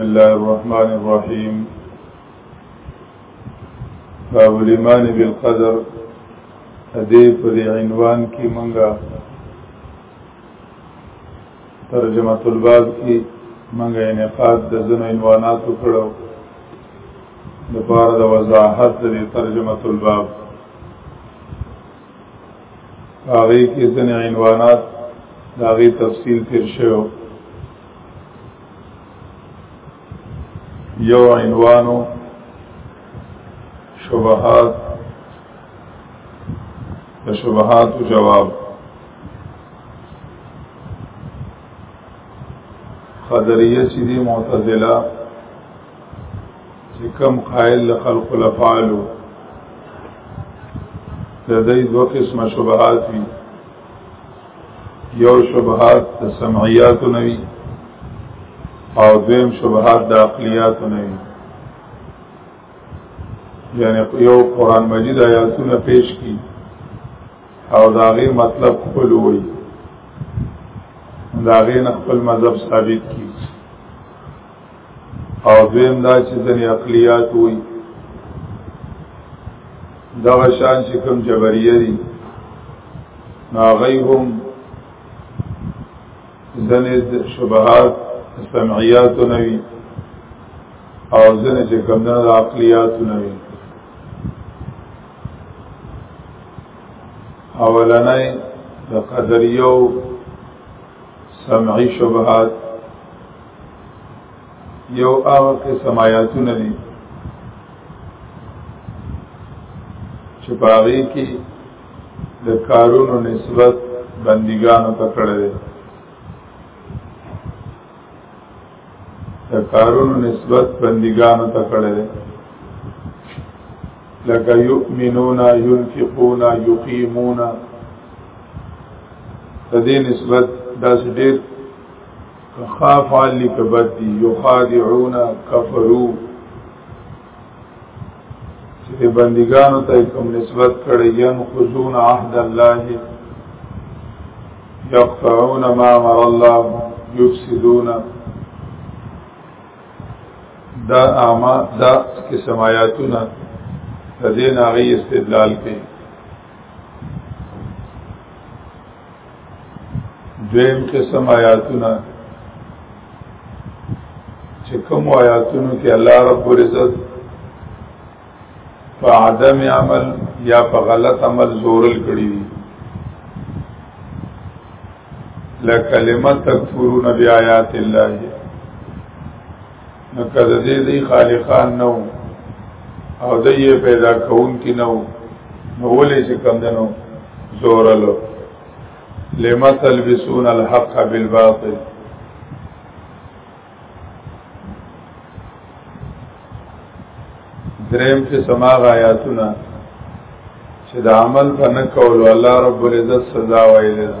بسم الله الرحمن الرحيم باب الإيمان بالقدر دې په دې عنوان کې مونږه ترجمه الباب کې مونږه انعقاد د زنو عنوانات وکړو د پاره د وضاحت د ترجمه الباب هغه کې ځنې عنوانات دا غي تفصیل تیر شوی یو عنوانو شبهات د شبهات جواب قدریه چې دی معتزله چې کم قائل خلق الافعال د دې دوه قسمه شبهات دي یو شبهات د سمعیات نوي او دویم شبهات د عقلیات نوي یعنی یو قران مجید آیاتونه پیش کی او داغه مطلب خپل وایي داغه خپل مذهب ثابت کی او دویم دا چې ځنې عقلیات وي دغه شان چې کوم جبریه دي ناغی هم ځنې شبهات سمعیات نوي او ځنې چې کوم نه عقلیات نوي اولنۍ د قدریو سمعي شبهات یو هغه قسم آیاتونه دي چې په هغه کې د کارونو نسبت بندګانو ته کړی دی د کارونو نسبت بندګانو ته کړی دی لکه یؤمنون ينفقون یقیمون د دې نسبت داسې ډېر خاف علی کبدی یخادعون کفرو چې بندګانو ته کوم نسبت کړي ين خذون عهد الله يقطعون ما امر الله يفسدون دا اعما دا قسم آیاتونه د دې ناغي استدلال کوي دویم قسم آیاتونه چې کوم آیاتونو کې الله رب العزت په عدم عمل یا په غلط عمل زورل کړی دي لکلمه تکفرون بیاات الله نو کده دې دې خالقان نو او دې پیدا کون کې نو نو ولې چې کم دنو زورلو لما تلبسون الحق بالباطل دریم چې سماغ آیاتونه چې د عمل په نه کولو الله رب العزت سزا ویلې ده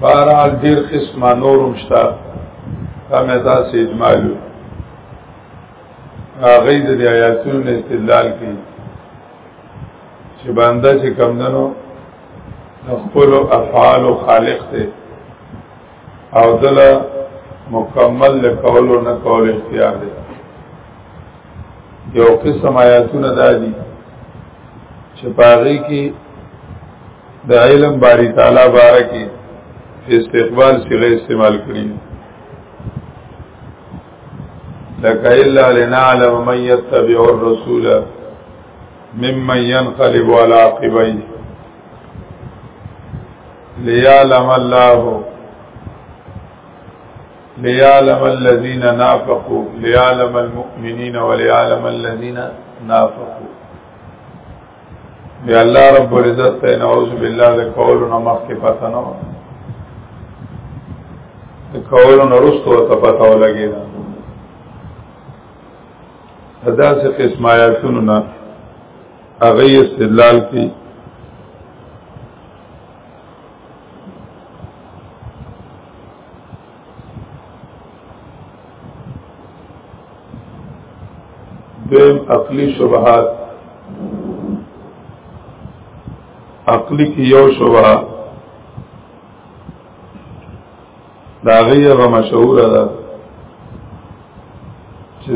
بارال دیر قسمه نورم شتا کمه تاسې اجمالو هغه د آیاتونو استدلال کوي چې بنده چې کمندنو خپل افعال خالق ته او دلا مکمل له کول او نه کول اختیار دی یو قسم آیاتونه دادي چې پاره کې د علم باری تعالی بارکی استقبال سیغه استعمال کړی لکه الا لنعلم من يتبع الرسول ممن ينقلب على عقبيه ليعلم الله ليعلم الذين نافقوا ليعلم المؤمنين وليعلم الذين نافقوا بیا الله رب العزت ته نعوذ بالله د قول نه مخ کې پته نه و د قول نه رستو ته پته ولګی دا ادا سے قسم آیاتونو نه هغه استدلال کی دیم عقلی شبهات عقلی کی یو شبهه دا غیغه مشهور ده چې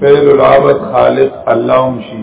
فعل العبد خالق الله هم شي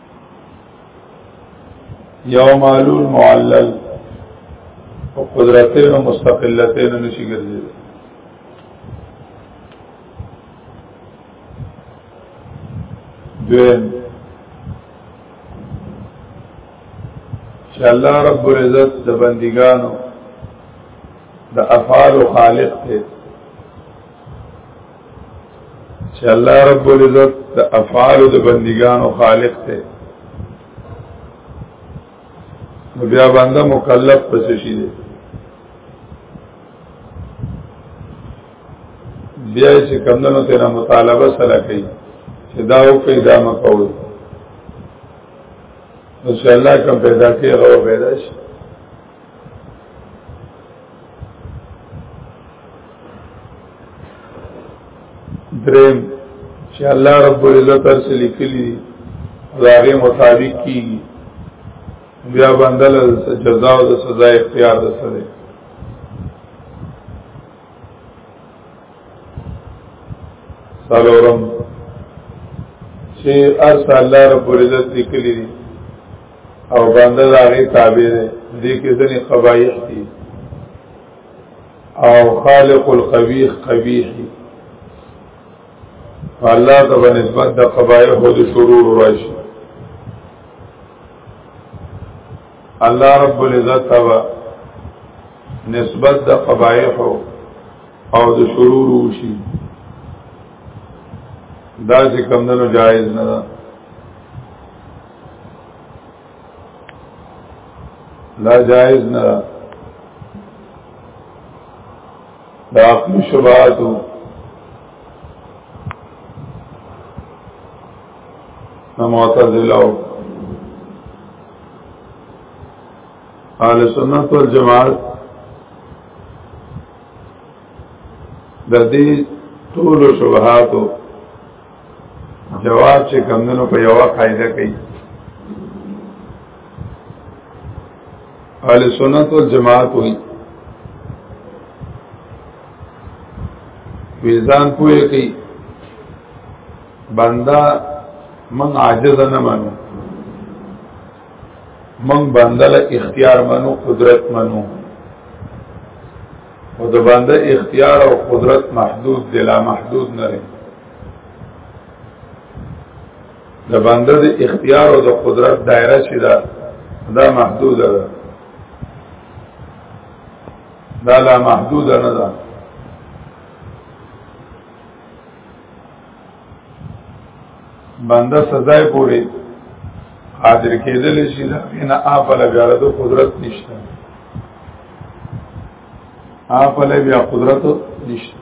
یو معلول معلل او قدرتین او مستقلتین نشي ګرځي دویم چې الله رب العزت د بندګانو د افعال خالق ته چې الله رب العزت د افعال د بندګانو خالق دی نو بیا باندې مکلف پس شي دی بیا چې کمندونو ته مطالبه سره کوي چې دا او پیدا مکوي ان شاء الله کوم پیدا کې غو پیدا شي درم چې الله رب العزت تر څه لیکلي راغي مطابق کی بیا بندل جزا او سزا اختیار ده سره سالورم چې ارسل الله رب العزت لیکلي او بنده دا غي تابع دی دې کې ځنې قبایح دي او خالق القبیح قبیح الله ته په نسبت د قبایح او د شرور راشي الله رب العزت ته نسبت د قبایح او د شرور وشي دا چې کمندونو جایز نه ده لا جائز نه دا عقلی شبهاتو نه معتزله او اهل سنت والجماعت د دې ټول شبهاتو جواب چې کمندونو په یو قاعده کوي اهل سنت والجماعت وي ویزان پوهه کوي بندا من عاجز نه منو من بندا له اختیار منو قدرت منو او د بنده اختیار او قدرت محدود دی لا محدود نه لري د بنده د اختیار او د قدرت دایره چې دا دا محدود ده دا لا محدود نه ده بنده سزا پورې قادر کېدل شي دا نه آفل بیا د قدرت نشته آفل بیا قدرت نشته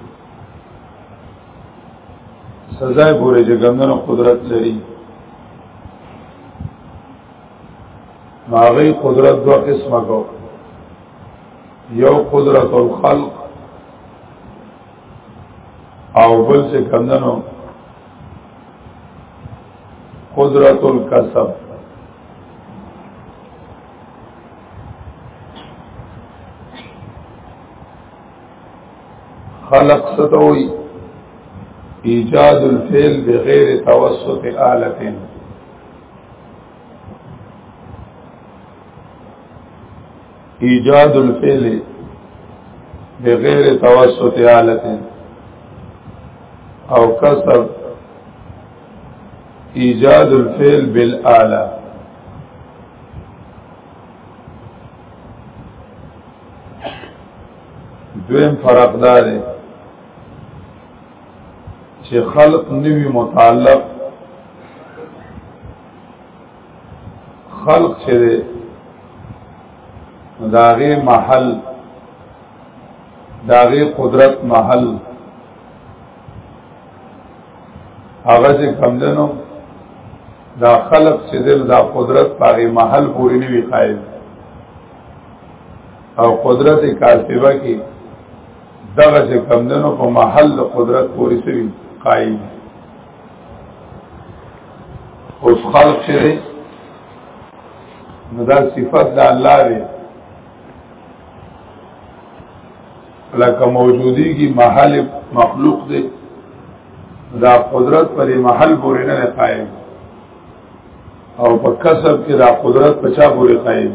سزا پورې چې ګندنو قدرت لري هغه قدرت دوه قسمه کو یو قدرت الخلق او بل چې ګندنو قدرت الکسب خلق ستوي ایجاد الفعل بغیر توسط آلتن ایجاد الفعل بغیر توسط آلتن او کسب ایجاد الفعل بالآلتن دویم فرق دا دی چې خلق نوی متعلق خلق چې دی داغه محل داغه قدرت محل هغه چې کمدنو دا خلق چې دل دا قدرت پاغي محل پوری نیوی قائل او قدرت کاسبه کې دغه چې کمدنو په محل قدرت پوری سوي قائم اوس خلق چې نو دا صفت د الله دی لکه موجودی کی محل مخلوق دی دا قدرت پر محل پورې نه قائم او په کسب کې دا قدرت په چا پورې قائم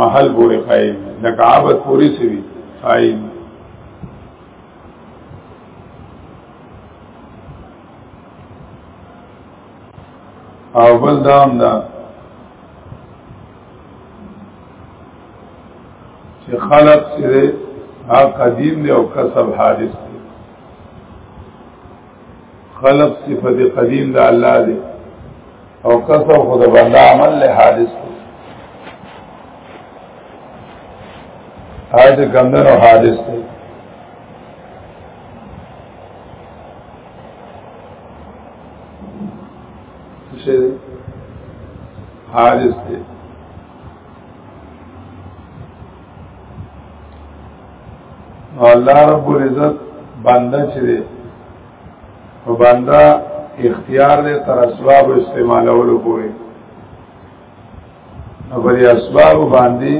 محل پورې قائم لکه عابد پوری سوي قائم او بل دام دا چې خلق سره قدیم دی او کسب حادث خلق صفت قدیم دا الله دی او کسو خود بنده عمل له حادث دی حادث کمدن او حادث دی حادث دی الله رب العزت بنده چې دی او بنده اختیار دی تر اسباب استعمالولو پورې نو پر اسباب باندې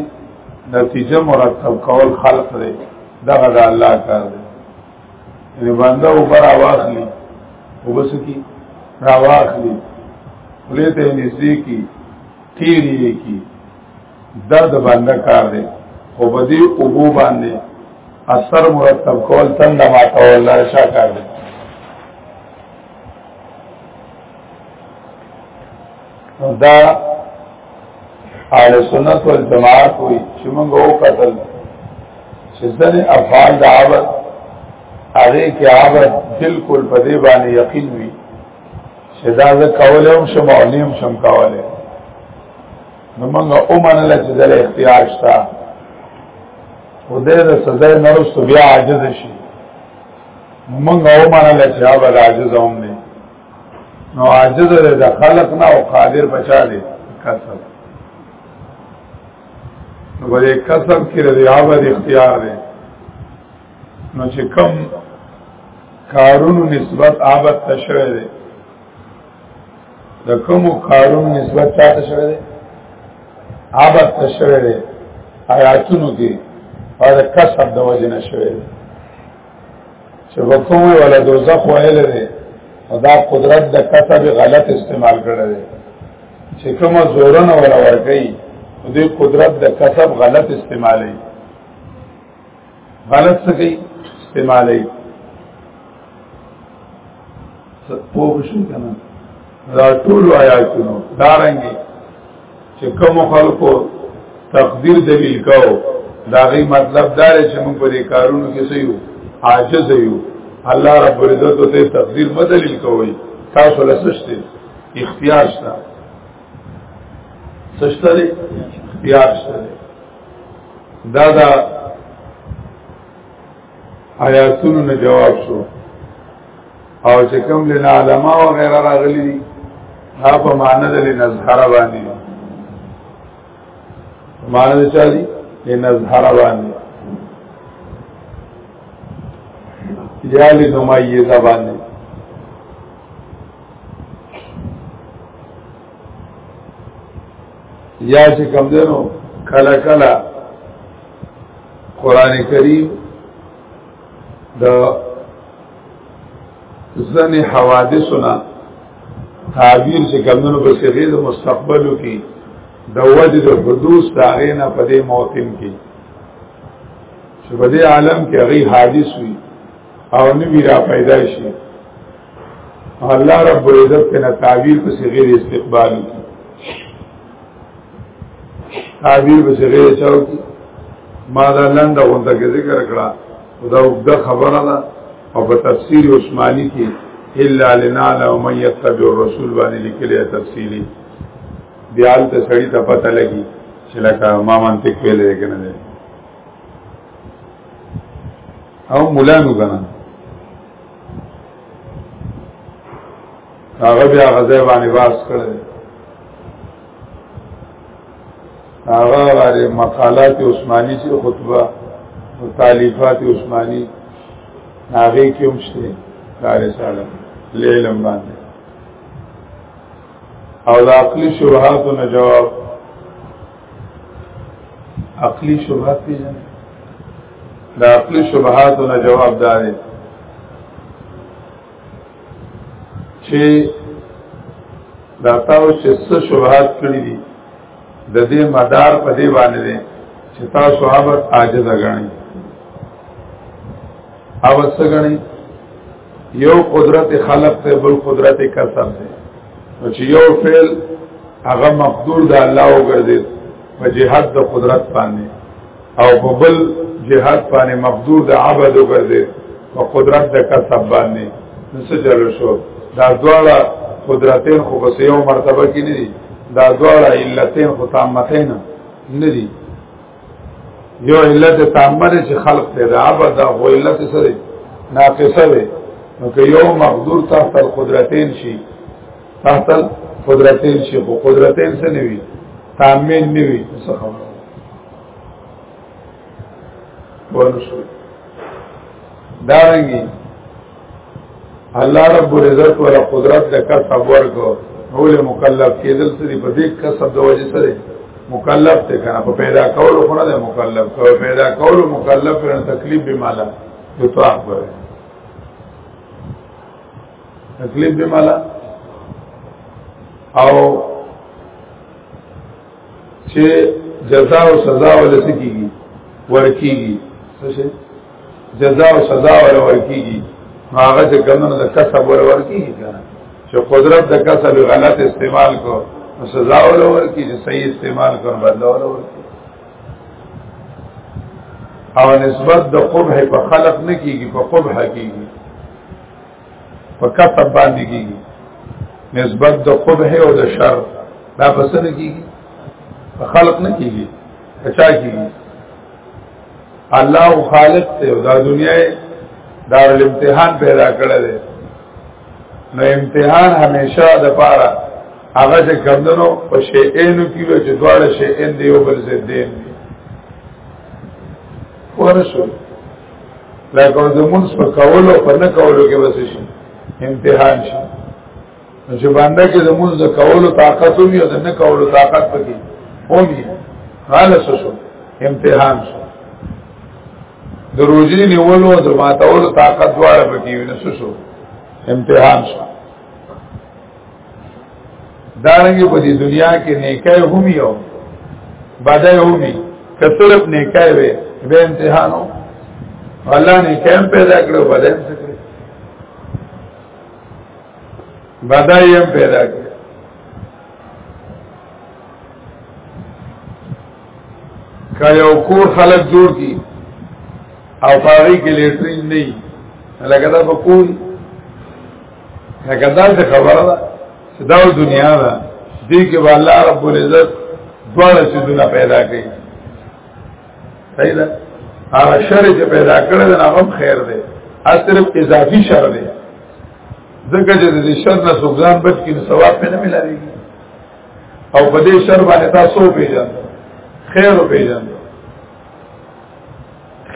نتیجه مرتب کول خلق دی دغه د الله کار دی یعنی بنده او پر واخلي او بس کی راواخلي ولې ته نږدې کی تیری کی دا د باندې کار دی خو په دې اوبو باندې اثر مرتب کول تند ما کول لا شا کار دی دا اهل سنت والجماعت وي چې موږ او قتل چې ځنې افعال د عبادت هغه کې عبادت بالکل په دې باندې یقین وي چې دا زه کولم شم او نیم شم کولای نو موږ اومنل چې دل اختیار شته او دې د سزا نرست بیا عاجز شي موږ اومنل چې هغه عاجز هم نه نو عاجز دې د خلق نه او قادر بچا دې کسب نو دې کسب کې دې هغه اختیار دې نو چې کم کارونو نسبت عابد تشوه دې د کوم کارون نسبت چاته شوی دی عبد ته شوی دی آیاتونو کې او د کسب د وجه نه شوی دی چې وکوم ولا دوزخ وایل دی او دا قدرت د کسب غلط استعمال کړی دی چې کومه زورن ولا ورګي دې قدرت د کسب غلط استعمالي غلط څه کوي استعمالي پوه شو کنه دا ټول آیاتونو دارنګي چې کوم خلکو تقدیر دلیل کو دا غي مطلب دا چې موږ په دې کارونو کې سې یو عاجز یو الله رب عزت ته تقدیر بدلیل کوي تاسو لسشته اختیار شته سشته اختیار شته دا دا آیاتونو نه جواب شو او چې کوم لنا علماء او غیر راغلي دي هغه په معنی د لنظهر باندې معنی د چا دي لنظهر باندې یا لنمایزه باندې یا چې کم دینو کلا کلا قران کریم د ځنې حوادثونه تعبیر چې کم دینو په سیغه د مستقبلو کې د وجه د حدوث داغه نه په دې موتم کې چې په دې عالم کې هغه حادث وي او نوی را پیدا شي الله رب العزت کنا تعبیر په صغیر استقبال تعبیر په صغیر چاو ما دا لنډه غونډه کې ذکر کړه دا وګړه خبره ده او په تفسیر عثماني کې الا لنا ومن يتبع الرسول باندې لیکلې تفصیلی بیا ته سړی ته پته لګي چې لکه ما منطق ویلې کنه ده او مولانو کنه هغه بیا غزه باندې باس کړل هغه غره مقالات عثماني چې خطبه او تالیفات عثماني هغه کې هم شته دار سره لیلم باندې او د عقلي شبهات نه جواب عقلي شبهات پیژنه دا خپل شبهاتو نه جواب داري چې دا تاسو چې څه شبهات کړی دي د دې مدار په دې باندې دي چې تاسو صحابت عاجز غنئ او څه غنئ یو قدرت خلق ته بل قدرت کسب ده نو چې یو فعل هغه مقدور د الله وګرځي په جهاد د قدرت باندې او په بل جهاد باندې مقدور د عبد وګرځي په قدرت د کسب باندې نسو چلو شو دا دواړه قدرتین خو بس یو مرتبه کې نه دي دا دواړه علتین خو تامتین نه دي یو علت تامه ده چې خلق ته د عبد دا خو علت سره ناقصه وي نو که یو مقدور تحت القدرتین شي تحتل قدرتین شي خو قدرتین څه نه وي تامین نه وي څه خبره ورشو دارنګي الله رب العزت ولا قدرت د کسب ورکو ټول مکلف کېدل سری په دې کسب د وجه سره مکلف ته کنه په پیدا کولو خو نه ده مکلف کو پیدا کولو مکلف پر تکلیف به مالا یو تو اخبره تکلیف به مالا او چې جزاء او سزا ولسکیږي ورکیږي څه شي جزاء او سزا ول ورکیږي هغه چې ګمنه د کسب ور ورکیږي کنه چې قدرت د کسب غلط استعمال کو سزا ول ورکیږي صحیح استعمال کو بدل ول ورکیږي او نسبت د قبح په خلق نه کیږي په قبح کیږي په کسب باندې کیږي نسبت د قبح او د شر دا پس نه کیږي په خلق نه کیږي اچا کیږي الله خالق ته دا دنیا دار الامتحان پیدا کړل دی نو امتحان همیشه د پاره هغه چې کمندونو په شیئینو کې وي چې دواړه شیئین دی او بل زدین دی ورسول لکه د مونږ په کولو په نه کولو کې بس شي امتحان شي چې باندې کې د مونږ د کولو طاقت وي او د نه کولو طاقت پکې ومي خالص شو امتحان شو د روزي نیولو او د ماتولو طاقت دواړه پکې ونسو شو امتحان شو دارنګه په دې دنیا کې نیکه هم یو بدای هم کثرت نیکه وي به امتحانو الله نه کم پیدا کړو بدای هم سکړي بدای هم پیدا کړو که یو کور خلک جوړ کی او پاغي کې لیټرین نه لګا دا بکول لکه دا څه خبره ده چې دا دنیا ده دې کې به الله رب العزت دواړه څه پیدا کوي صحیح ده هغه شر چې پیدا کړی دا هم خیر دی اصرف اضافي شر دی ځکه چې د شر نه سوګزان بچ کې ثواب په نه ملایږي او په دې شر باندې تاسو پیژن خیر پیژن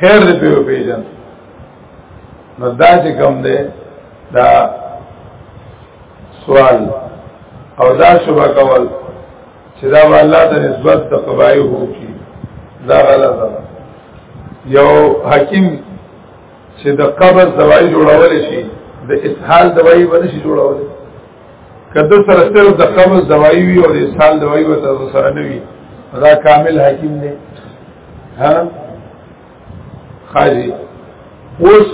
خیر دې پیژن نو دا چې کوم دی دا سوال او دا شبه کول چې دا الله ته نسبت د قبایو کی دا غلط ده یو حکیم چې د قبض دوايي جوړول شي د اسهال دوايي باندې شي جوړول کله سره صرف د قبض دوايي وي او د اسهال دوايي ورته سره نه وي دا کامل حکیم دی ها خاجی اوس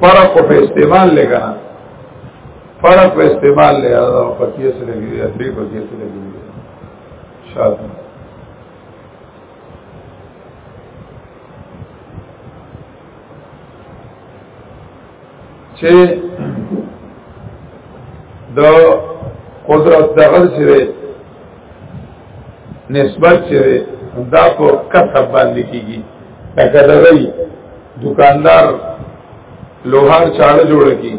فرق په استعمال لګا فرق په استعمال لګا او په کیس لګي یا دې په کیس لګي شاد چې د قدرت دغه سره نسبت چې دا په کسب باندې کیږي لکه دا وی دکاندار لوهار چاړه جوړ کی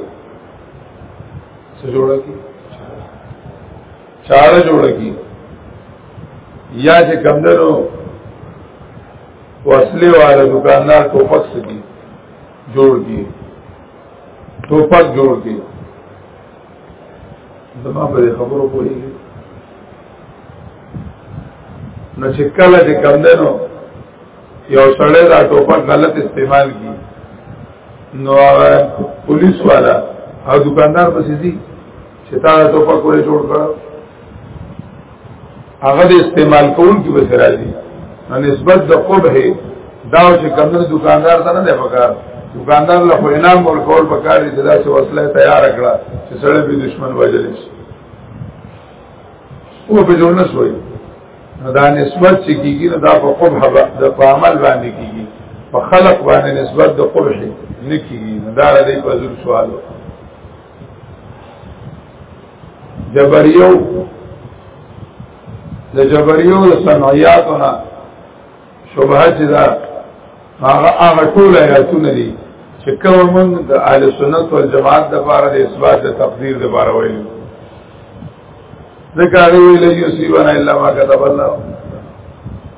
څه جوړ کی چاړه جوړ کی یا چې کمندرو وصله والا دکاندار ټوپک سکی جوړ کی ټوپک جوړ کی زما په خبرو پوری نو چې کله دې کم دنو یو سړی دا ټوپک غلط استعمال کی نو پولیس والا او دکاندار پسې دي چې تا ټوپک ولې جوړ کړو هغه د استعمال کول کې به راځي نو نسبت د قبح دا چې کمنو دکاندار ته نه دی پکار دکاندار له خو انعام ورکول پکار دي دا څه وسله تیار کړه چې سره به دشمن وجل شي او په جوړنه شوی دا نسبت چې کیږي دا په قبح د په عمل باندې کیږي په خلق باندې نسبت د قبح نه کیږي دا د دې په سوالو جبریو د جبریو د صنعیاتونه شبهه چې دا هغه هغه ټول آیاتونه دي چې کوم موږ د اهل سنت او جماعت د لپاره د اثبات د تقدیر د لپاره ویلو ذکر ویل یو سیوان الا ما كتب الله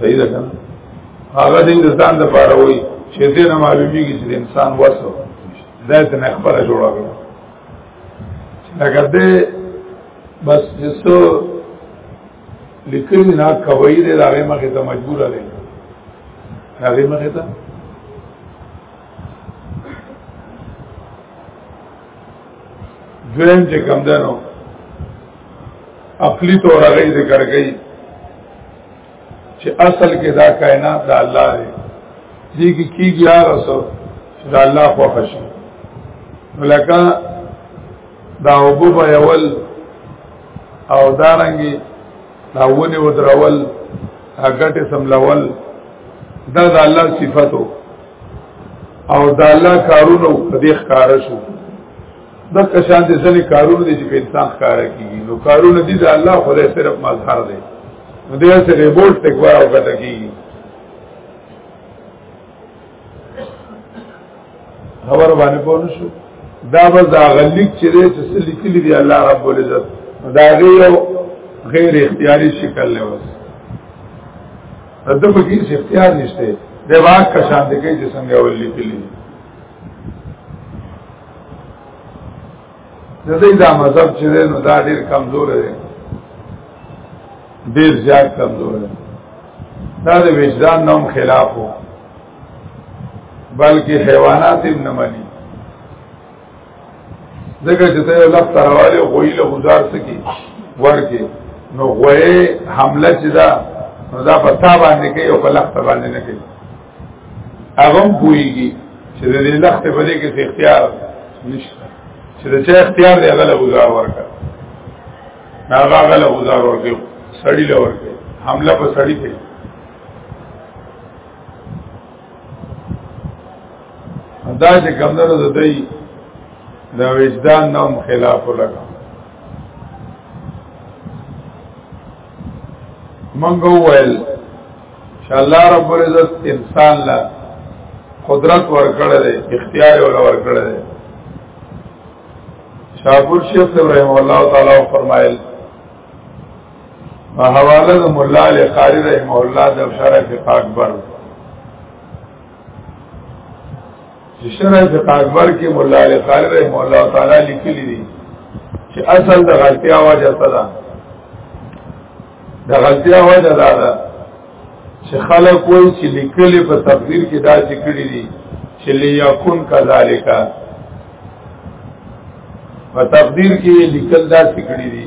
صحیح ده کنه هغه د انسان د پاره وای چې دې نه معلومیږي چې انسان وسو دا ته نه خبره جوړه کړه لکه دې بس جسو لیکل نه کوي دې هغه مخه ته مجبور دی هغه مخه ته دویم چې کم دنو عقلی طور هغه ذکر کوي چې اصل کې دا کائنات د الله دی دې کې کیږي هغه څه چې د الله خو خشي ولکه دا وبو په اول او دارنګي دا ونه ودرول هغه ټه سملول دا د الله صفاتو او دا الله کارونه په دې ښکار شو د کشان دي ځنې کارونه دي چې په انسان ښکار کیږي نو کارونه دي د الله خدای صرف مظهر دی نو دې سره ریبورت تکوار او کته کیږي خبر باندې پوه شو دا به دا غلیک چې دې چې لیکلي دی الله رب العزت دا غي یو غیر اختیاري شکل له وسه د په کې اختیار نشته د واک کا شان دي کې چې څنګه ولې کلی د دې دا مذهب چې نو دا ډیر کمزور دی ډیر زیات کمزور دی دا د وجدان نوم خلاف وو بلکې حیوانات هم نه مني دغه چې ته لفظ ترواله غوي له گزار سکی ورکه نو غوي حمله چې دا نو دا په تا باندې کوي او په لخت باندې نه کوي هغه پويږي چې د دې لخت په دې کې اختیار نشته چې د چا اختیار دی هغه له گزار ورکه هغه هغه له گزار ورکه سړی له ورکه حمله په سړی کوي دا چې کمدنو د دی د وجدان نوم خلاف لګا منگو ویل شالله رب العزت انسان لا قدرت ورکړه دے اختیار ولا ورکړه دے شاپور شیخ رحم الله تعالی فرمایل په حواله د مولا علی قاری رحم الله د شرف اکبر چې شرف اکبر کې مولا علی قاری رحم الله تعالی لیکلی دي چې اصل د غلطیا وجه څه ده د غلطیا وجه دا ده چې خلک وایي چې لیکلې په تقدیر کې دا چې کړی دي چې لیکون کذالک په تقدیر کې لیکل دا چې کړی دي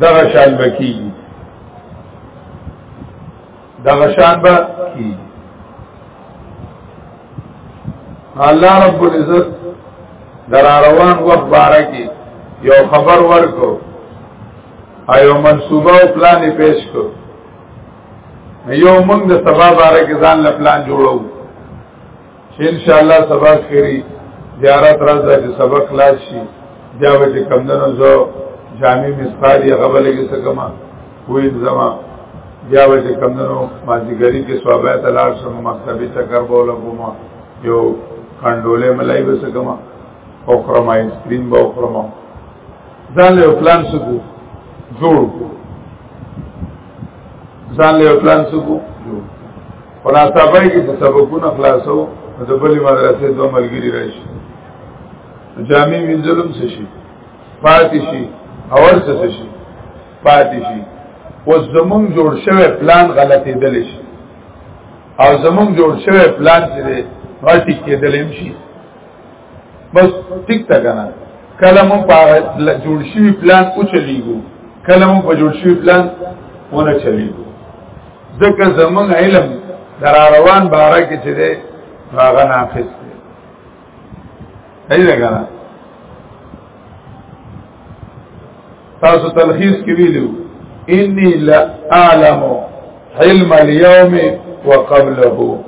دغه شان بکی دغه شان به کی الله رب العزت در روان وخت باره کې یو خبر ورکو ایو منصوبه او پلان پیش کو یو موږ د سبا باره کې ځان له پلان جوړو چې ان شاء الله سبا خيري زیارت راځه چې سبق لا شي بیا به چې کمندونو زو جامع مسقال یا غبلې کې سکما وې زما بیا به چې کمندونو مازیګری کې صوابه تلار سم مکتبي چکر بوله کومه یو کندولې ملای به سکما او خرم آیس کریم به خرم ځان له پلان سکو جوړ ځان له پلان سکو جوړ خلاصه پای کې سبقونه خلاصو د بلې مدرسې دوه ملګري راشي جامع منځلم څه شي پاتې شي اور څه شي پاتې شي اوس زمونږ جوړ شوی پلان غلطې دل شي او زمونږ جوړ شوی پلان چې غلطي کېدل هم شي بس ټیک تا کنه کله مو په جوړ شوی پلان او چلیږو کله مو په جوړ شوی پلان ونه چلیږو ځکه زمون علم در روان باره کې چې ده هغه ناقص دی ایدا کنه تاسو تلخیص کې ویلو انی لا اعلم علم اليوم وقبله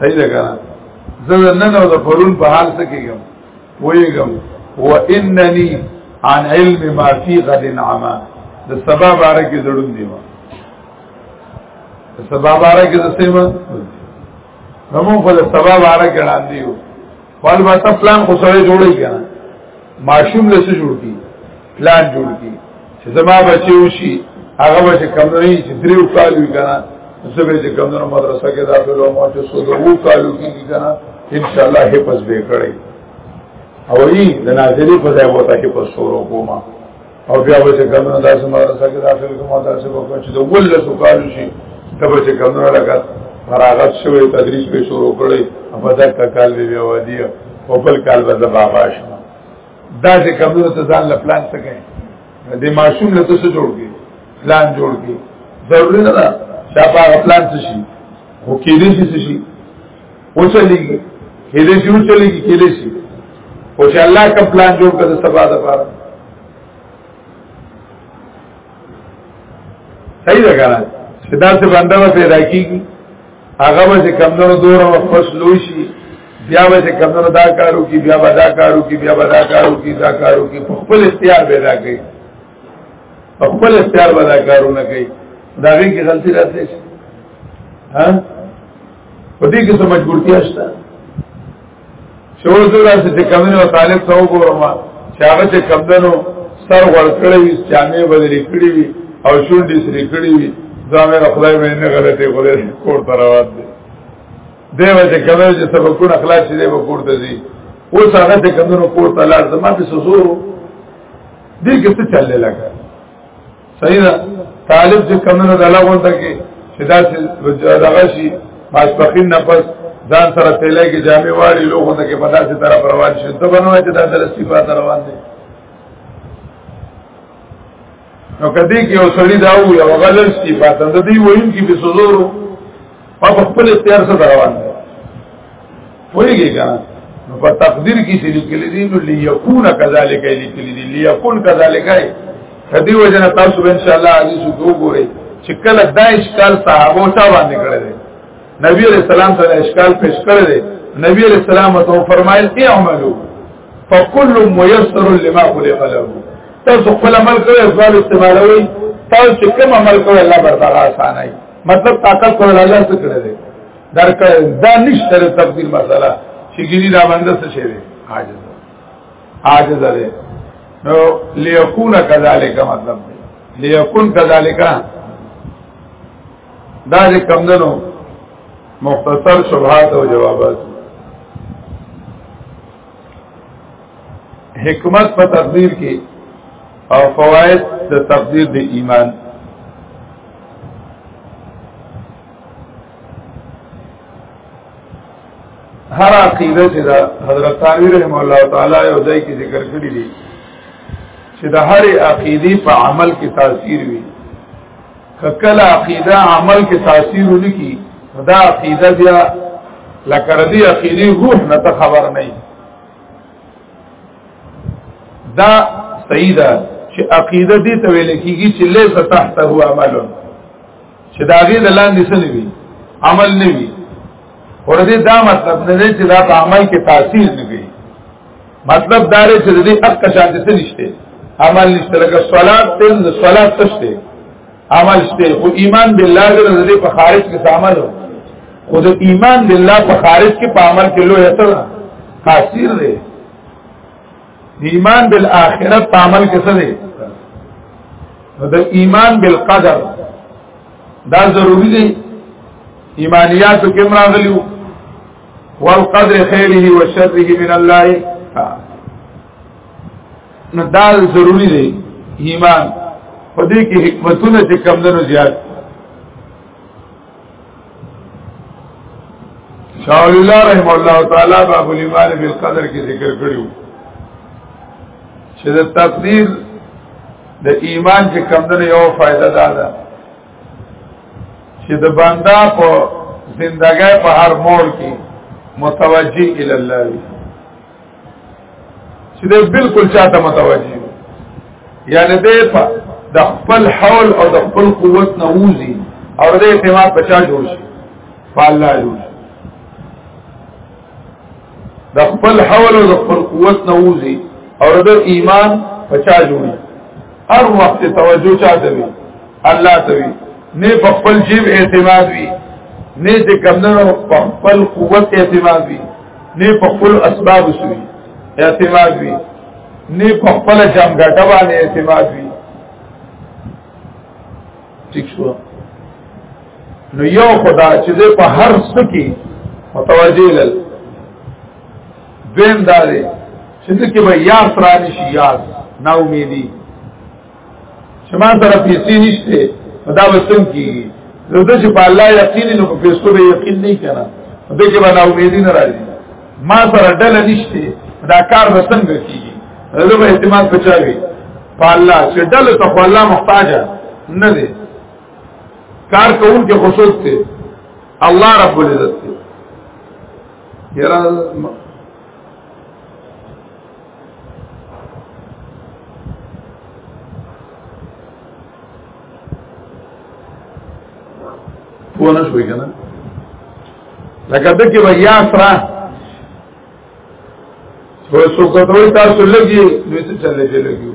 صحیح ده کنه زه نن او د پرون په حال څه کېږم وېږم وانني عن علم ما في غد عما د سبا باره کې ضرور دی ما د سبا باره کې د سیمه نو موږ په سبا باره کې وړاندې یو والبته پلان خو سره جوړی کنه ماشوم له څه جوړ کی پلان جوړ کی چې زما بچي وشي هغه به کمرې چې دریو کال وی کنه زبې چې کمرو مدرسه کې داخلو مو چې سو دوه کالو کې کنه ان شاء الله حفظ به کړی او ای د ناظری په ځای وته کې په سورو کوما او بیا به چې کمونه داسې مدرسه کې داخل کوم او داسې به کوم چې د ولسو کالو شي ته به چې کمونه لګا فراغت شوی تدریس به شروع کړي په دغه کال به بیا ودی او بل کال به د بابا شم دا چې کمونه ته ځان له پلان څخه کوي د ماشوم له څه جوړ کی پلان جوړ کی ضروري نه ده چې هغه پلان څه شي خو کېدې شي شي وچلېږي کې دې شي وچلېږي کې دې شي او چې الله کوم پلان جوړ کړ د سبا د پاره صحیح ده کنه چې دا څه بنده به پیدا کیږي هغه به چې کمنو دور او فصلو شي بیا به چې کمنو دا کارو کی بیا به دا کارو کی بیا به دا کارو کی دا کارو کی په خپل اختیار پیدا کوي خپل اختیار ولا کارونه کوي دا غي کې غلطي راځي ها په دې کې څه مجبورتیا شته چې اوس راځي چې کمنو طالب ته وګورم چې هغه چې کمدنو سر ور کړی وي جامې بدلې کړې وي او شونډې سری کړې وي دا مې خدای مې نه غلطي خدای کور ته راوات دي دیو چې کمنو چې سبقونه خلاص شي به کور ته ځي اوس هغه چې کمدنو کور ته لاړ زما په سوزورو دې کې څه چل لګا صحیح ده طالب چې کمنو د لغون ته کې چې دا چې دغه شي ماسپخین نه پس ځان سره تلې کې جامې واړي لوګو ته کې په داسې طرف روان شي ته بنوي چې دا درسي په روان دي نو کدی کې یو سړی دا و یو غلل سی پاتند دی وین کې به سوزورو په خپل اختیار سره روان دی پوهیږي کنه نو په تقدیر کې چې لیکل دي نو ليكون كذلك لیکل دي ليكون كذلك کدی وجنه تاسو ان شاء الله حدیث وګورئ چې کله دا اشکال صحابه چا باندې کړی دی نبی علیہ السلام ته اشکال پیش کړی دی نبی علیہ السلام ته فرمایل اعملوا فكل ميسر لما خلق له تاسو خپل عمل کوئ ځواب استعمالوي تاسو کوم عمل کوئ الله برتاغه آسان مطلب طاقت کول الله څخه کړی دی درکړې دا نشته تقدیر مسله چې ګینه دا باندې څه شي عاجز عاجز دی نو ليكون كذلك مطلب دی ليكون كذلك دا دې کم دنو مختصر شبهات او جوابات حکمت په تقدیر کې او فواید د تقدیر د ایمان هر عقیده چې دا حضرت ثانوی رحم الله تعالی یو ځای کې ذکر کړی دی چې د هر عقیدی په عمل کې تاثیر وي ککل عقیده عمل کې تاثیر ولکي دا عقیده بیا لکه ردی عقیدی روح نه ته خبر نه دا صحیح ده چې عقیده دې ته ویل کیږي چې لیس تحته عمل چې دا غي د لاندې څه نه وي عمل نه وي اور دې دا مطلب نه دی چې دا په عمل کې تاثیر نه کوي مطلب دا دی چې دې حق شان څه نشته عمل نشته لکه صلات تل صلات تشته عمل شته خو ایمان بالله دې په خارج کې عمل هو خو د ایمان بالله په خارج کې په عمل کې لوی اثر تاثیر دی ایمان بالآخرت په عمل کې څه دی د ایمان بالقدر دا ضروری دی ایمانیاتو کې مراغلیو والقدر خیره و شره من الله نو دا ضروری دی ایمان په دې کې حکمتونه چې کم دنو زیات شاول الله رحم الله تعالی باب الایمان بالقدر کې ذکر کړیو چې د تقدیر د ایمان چې کمدنه یو فائدہ ده دا چې د بندا په زندګۍ په هر موړ کې متوجي ال الله چې دې بالکل چاته متوجي یعنی دې په د خپل حول او د خپل قوت نه وځي او دې اعتماد بچا جوړ شي فالله جوړ د خپل حول او د خپل قوت نه وځي او د ایمان بچا جوړ هر وخت توجه چاته وي الله ته وي نه په خپل جیب اعتماد وي نه د کمنو په خپل قوت اعتماد وي نه په خپل اسباب سوی اعتماد وی نه په خپل جمګټه باندې اعتماد وی ٹھیک شو نو یو خدا چې په هر څه کې متوجه لل دویم دا دی چې ځکه به یاس را نشي یاس نا امیدي چې ما سره پیسې نشته دا وسم کیږي نو د چې په الله یقین نو په پیسو به یقین نه کنا د کې باندې امیدی نه راځي ما سره ډل نشته دا کار وسم کیږي زه به اعتماد بچاوي په الله چې ډل ته خو الله محتاج نه دی کار کوون کې خصوص ته الله رب العزت یرا پوه نه شوي کنه لکه دکې به یا سره خو څوک دوی تاسو لګي نو څه چلې دې لګي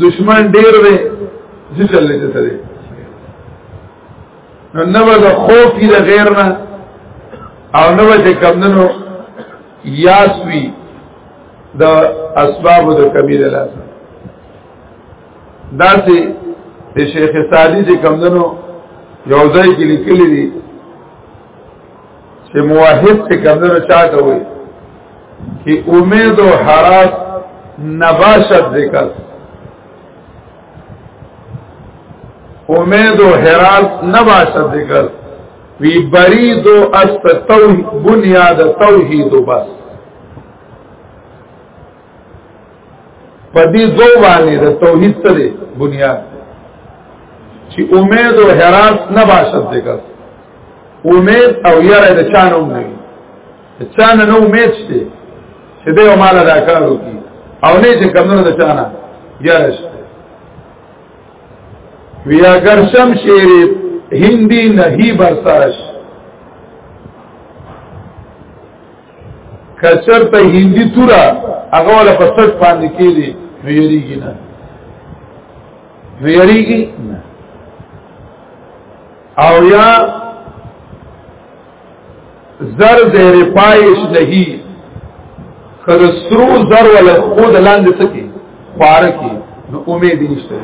دشمن ډیر دی چې چلې دې سره نو نو د خوف د غیر نه او نو چې کمندنو یاسوی د اسباب د کبیر لاس دا چې د شیخ سادی چې کمندنو یو ځای کې لیکلي دي چې موحد چې کمندنو چاته وي چې امید او حراس نباشت ذکر امید او حراس نباشت ذکر وی بریدو است توحید بنیاد توحید بس پدې دو باندې د توحید سره بنیاد چې امید او حراس نه باشد ذکر امید او یره د چانه نه چانه نو امید شته چې دې او مال راکارو کی او نه چې کمنو د چانه یره شته وی اگر شم شیر هندی نهی برسرش کچر ته هندی تورا هغه ولا په سټ باندې کېږي ویریږي نه ویریږي او یا زر زیر پایش نهی کله سرو زر ولا خود لاندې سکی خوار کی نو امید نشته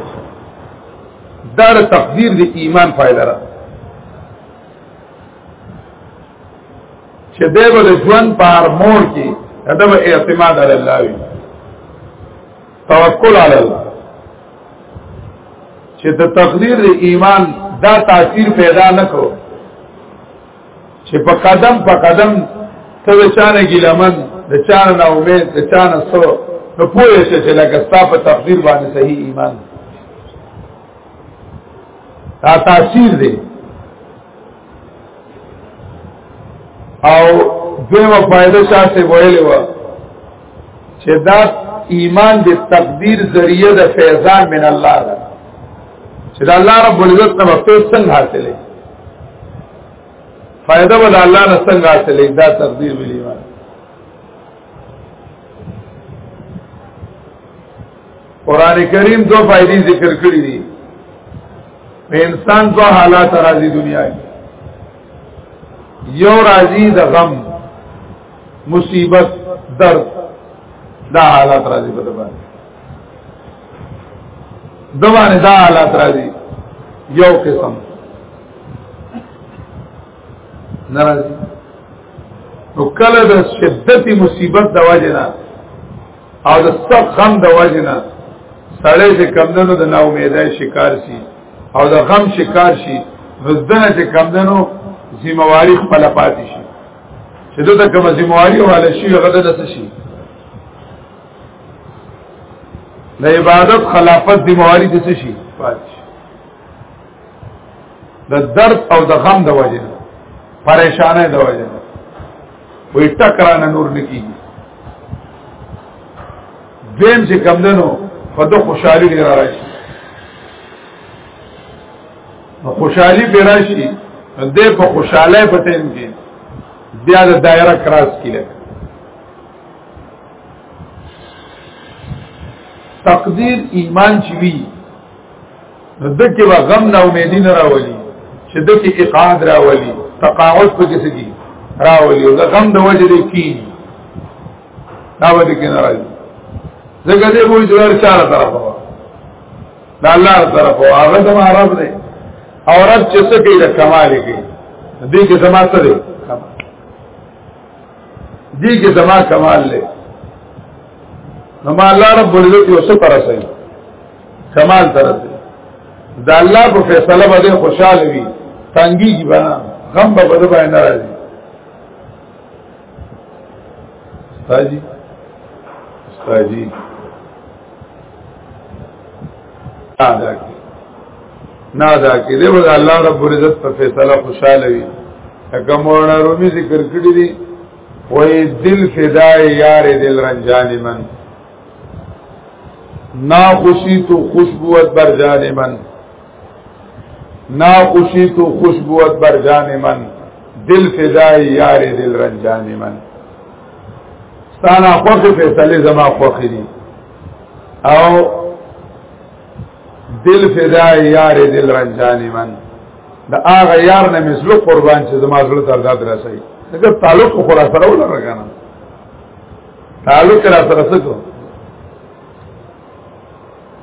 دا د تقدیر د ایمان فائدہ را چې دی به ژوند په هر مور کې دا به اعتماد علی الله وي توکل علی الله چې د تقدیر د ایمان دا تاثیر پیدا نکو چې په قدم په قدم ته د چانه ګیلمن د چانه نا امید د چانه سو نو پوهې شې چې لکه ستا په تقدیر باندې صحیح ایمان دا تاثیر دی او دویمه فائدہ شاه سے ویلې و چې دا ایمان د تقدیر ذریعہ د فیضان من الله ده چې دا الله رب العزت نه په څنګه حاصلې فائدہ ول الله نه څنګه حاصلې دا تقدیر ویلی قران کریم دو فائدې ذکر کړې دي په انسان دو حالات راځي دنیا کې یو راځي د غم مصیبت درد دا حالات راځي په دبان دبان دا حالات راځي یو قسم ناراضي نو کله د شدتي مصیبت د واجنه او د سخت غم د واجنه سړی چې کمدنو د نا امیدای شکار شي او د غم شکار شي نو دنه چې کمدنو ذمہ واری خپل پاتې شي چې دغه کوم ذمہواری والا شي هغه د څه شي د عبادت خلافت ذمہواری د څه شي پاتې د درد او د غم د وجه پریشانه د وجه وي ټکرانه نور نکیږي دیم چې کم دنو په دو خوشحالی دی را راشي خوشحالي به راشي دې په خوشاله په ټیم کې بیا د دایره کراس کې لګ تقدیر ایمان چې وی دکې وا غم نه امیدین راولي چې دکې اقعاد راولي تقاعد په کې سګي راولي او غم د وجه دې کی دا وجه کې ناراضي زګدې وې جوړ چاره طرفه دا الله طرف او هغه د عرب دی او رب چې څه کوي د کمال کې دې کې زما څه دی دې کې زما کمال دی نو ما الله رب العزت یو څه پر سي کمال ترته دا الله په فیصله باندې خوشاله وي تنګي کی بنا غم به بده باندې راځي استاجی استاجی ادا کی نه ادا کی دی ول الله رب العزت په فیصله خوشاله وي هغه مولانا رومي ذکر کړی دی وای دل فدای یار دل رنجان من نا خوشی تو خوشبوت بر جان من نا خوشی تو خوشبوت بر جان من دل فدای یار دل رنجان من ستانا خوخ فیصله زما خوخی دی او دل فدا یار دل رنجانی من دا آغا یار نه مثلو قربان چې زما زړه تر داد رسي دغه تعلق خو را سره ولر کنه تعلق را سره سکو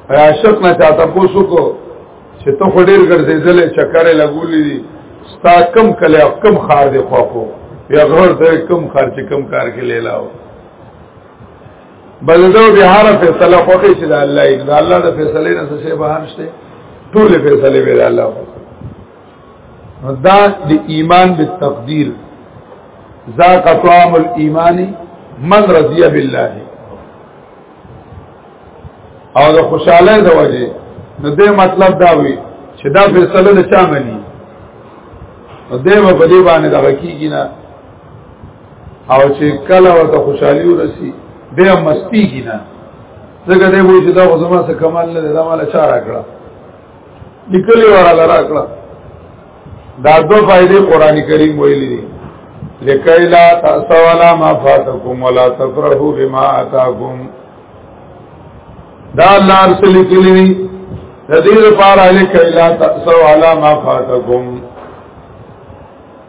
عاشق نه چاته پوسو کو چې ته خو ډیر ګرځېدلې چکرې لګولې دي ستا کم کله کم خار دی خوفو یا غرور ته کم خرچ کم کار کې لیلاو بلدو به هر فیصله خوښي چې د الله یې د الله د فیصلې نه څه به هرشته ټول فیصله به د الله دا د ایمان بالتقدیر ذاق طعام الايمان من رضي بالله او د خوشاله د وجه نو دې مطلب دا وی چې دا فیصله نه چا مني نو دې په دې باندې دا کیږي نه او چې کله ورته خوشحالي ورسی بیا مستی کی نه ځکه دی وایي چې دا خو زما څه کمال نه دی دا مال چا راکړه لیکلی وراله راکړه دا دو فائدې قران کریم ویلي دي لکای لا تاسو ولا ما فاتکم ولا تفرحوا بما اتاکم دا الله رسول کلی د دې لپاره لکای لا تاسو ولا ما فاتکم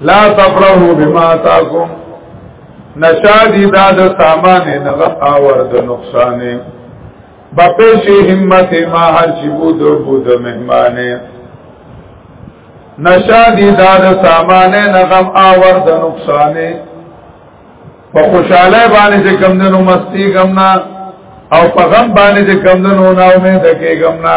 لا تفرحوا بما تاکم نشادی دا د سامان نه غاور د نقصان بپیشی همت ما هر چی بود بود مهمان نشادی دا د سامان نه غم آور د نقصان په خوشاله باندې چې کم دنو مستی کم نه او په غم باندې چې کم دنو نه امید کې کم نه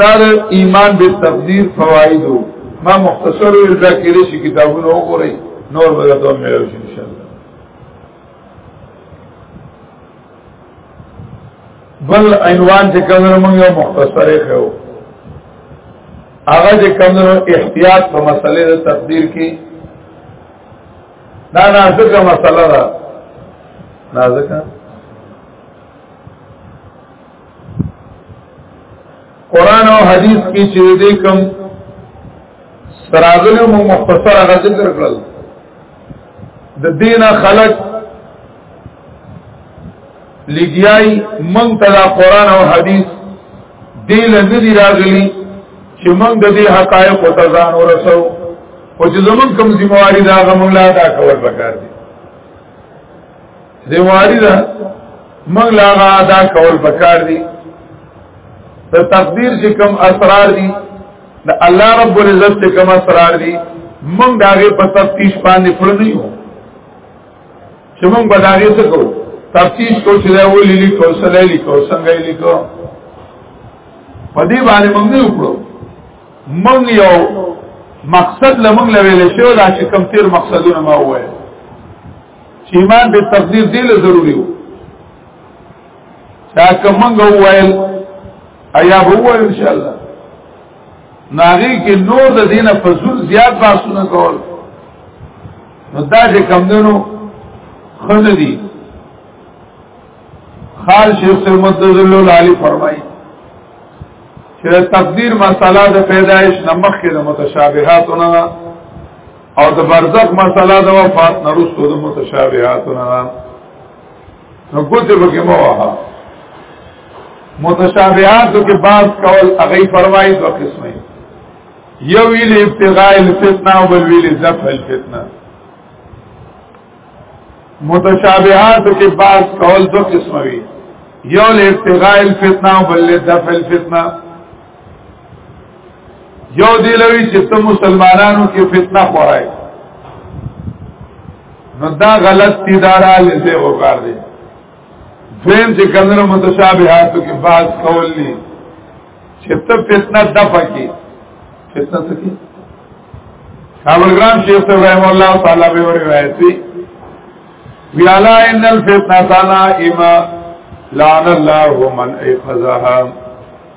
دار ایمان به تقدیر فوائدو ما مختصر ویل دا کېږي چې کتابونه وګورئ نور به تاسو مې راوښی ان شاء الله بل عنوان چې کوم موږ یو مختصر خو هغه چې کوم احتیاط په مسلې د تقدیر کې دا نازکه مسله ده نازکه قران او حديث کې چې دې کوم سراغلو مو مختصر هغه ذکر کړل د دینه خلق لګیای من تلا قران او حديث دې لندې راغلي چې موږ د دې حقایق او تزان ورسو او چې زمون کوم ذمہواری دا غمون لا دا کول پکار دي زمواري ده موږ لا دا کول پکار دي د تقدیر چې کوم اسرار دي د الله رب العزت چې کوم اسرار دي موږ داغه په تفتیش باندې پړ نه یو چې موږ به داغه څه کوو تفتیش کو چې دا ولې لیکو سره لیکو څنګه لیکو په دې باندې موږ نه وکړو موږ یو مقصد لمنګ لویل شو دا چې کم تیر مقصدونه ما وایي چې ایمان به تقدیر دی له ضروری وو دا کومنګ وویل ایا هو ان شاء الله ناغي کې نور د دینه فزول زیات باسونه کول نو دا چې کم دنو خنه دي خال شیخ سے متذل العالی فرمائی چې تقدیر مساله د پیدایش نمخ کې د متشابهاتونه او د برزخ مسله د وفات نرستو د متشابهاتونه ده نو ګوتې پکې مو وها متشابهاتو کې باز کول هغه فرمایي دوه قسمه یو ویل ابتغاء الفتنه او بل ویل دفع الفتنه متشابهاتو کې باز کول دوه قسمه وي یو ابتغاء الفتنه او بل دفع الفتنه یو دی لوي چې ته مسلمانانو کې فتنه خورای نو دا غلط دي دارا لته وکړ دي دویم چې کمنو متشابهاتو کې باز کول دي چې ته فتنه دفع کې فتنه څه کې کابل ګرام شیخ صاحب رحم الله تعالی به روایت وی ویالا ان الفتنه تانا اما لعن الله من اخذها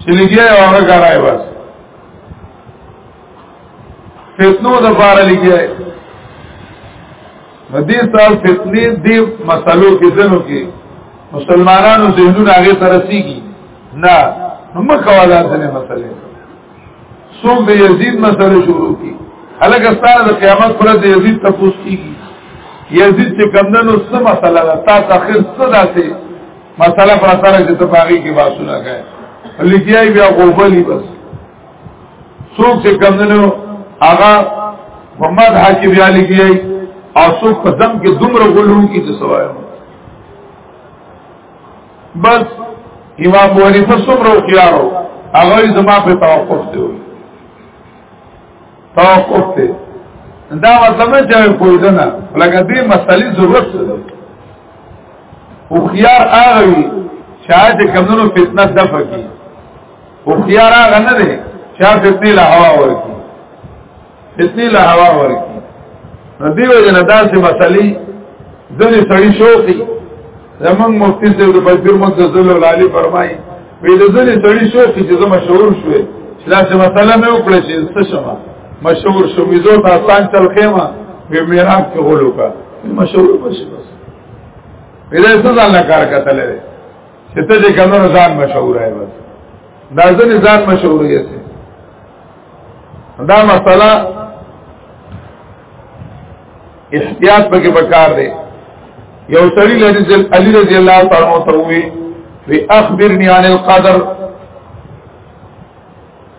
چې لګیا یو هغه کارای بس فتنو د بار لګیا دې سال فتنې دې مسلو کې ځنو کې مسلمانانو ذهنونه هغه ترسيږي نه هم کواله ځنه مسلې څوک د یزید مسله شروع کی الګ ستاره د قیامت پر د یزید تفوس کیږي یزید چې کمندنو څه مسله ده تا تاخير څه داسې مسله پر سره چې تباغي کې باسونه کوي لګیای بیا غوبلی بس څوک چې کمندنو هغه په مذهب کې بیا لګیای او څوک په دم کې دومره غلون کې چې سوایم بس امام بوری په څومره خيارو هغه زما په توقف دی توقف دی دا مطلب نه چې کوی دنه لکه دې مسلې ضرورت څه او خيار هغه وي چې د کمونو فتنه دفع کی او خيار هغه نه دی چې فتنه له هوا ورکی فتنه له هوا ورکی نو دیو جن داسې مسلې ځنې سړی شوقي زمون مفتی صاحب د پنځیر مقدس الله علی فرمایي وی د ځنې سړی شوقي چې زما مشهور شوې چې داسې مسله مې وکړه چې څه شمه مشهور شوې زو تاسو څنګه تلخېما به میراب کې غولو کا مشهور بشي بس پیدا څه ځان لا کار کتل دی چې ته دې کمر ځان مشهور ہے بس دا ځنې ځان مشهور یې سي دا مسله احتیاط پکې پکار دی یو سړی علی رضی الله تعالی عنہ ته وی اخبرنی عن القدر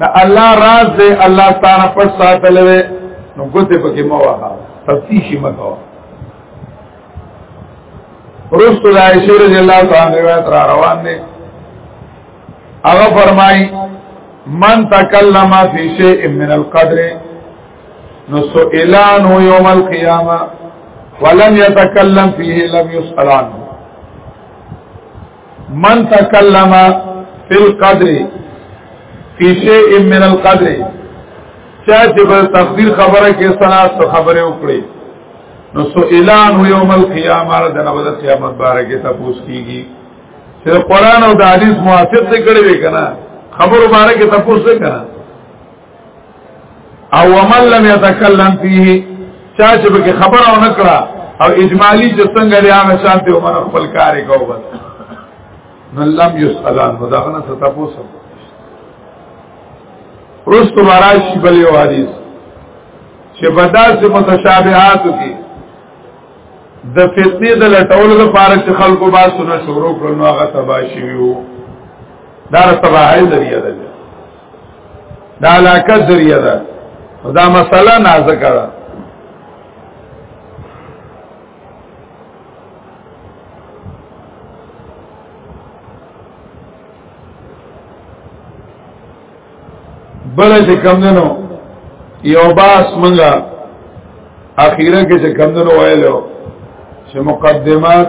دا الله راز دې الله تعالی پر ساتل وي نو ګوتې پکې مو وها تفتیش مکو رسول عائشہ رضی الله تعالی روایت را روان دي هغه فرمای من تکلم فی شیء من القدر نو سئلان یوم القیامه ولم يتكلم فيه لم يسأل عنه من تکلم فی القدر فی شیء من القدر چا چې په تقدیر خبره کې سنات خبره وکړي نو سئلان یوم القیامه د نبد قیامت باره کې تاسو کیږي چې قرآن او د حدیث موافق څه کړی وي کنه خبرو باره کې تاسو څه کنه او ومن لم يتكلم فيه چا چې به خبره و نکړه او اجمالی چې څنګه دی هغه شان ته عمر خپل کار کوو بس نو لم يسالان مداغنه ستاسو رست مراشی بل یو حدیث چې بداس متشابهات کې د فتنې د لټولو لپاره چې خلکو با سونه شروع کړو نو هغه تباشي وو دا تباہی ذریعہ ده دا علاقه ذریعہ ده دا مسله نازکه ده بل چې کم دنو یو باس منګه اخیره کې چې کم دنو وایلو چې مقدمات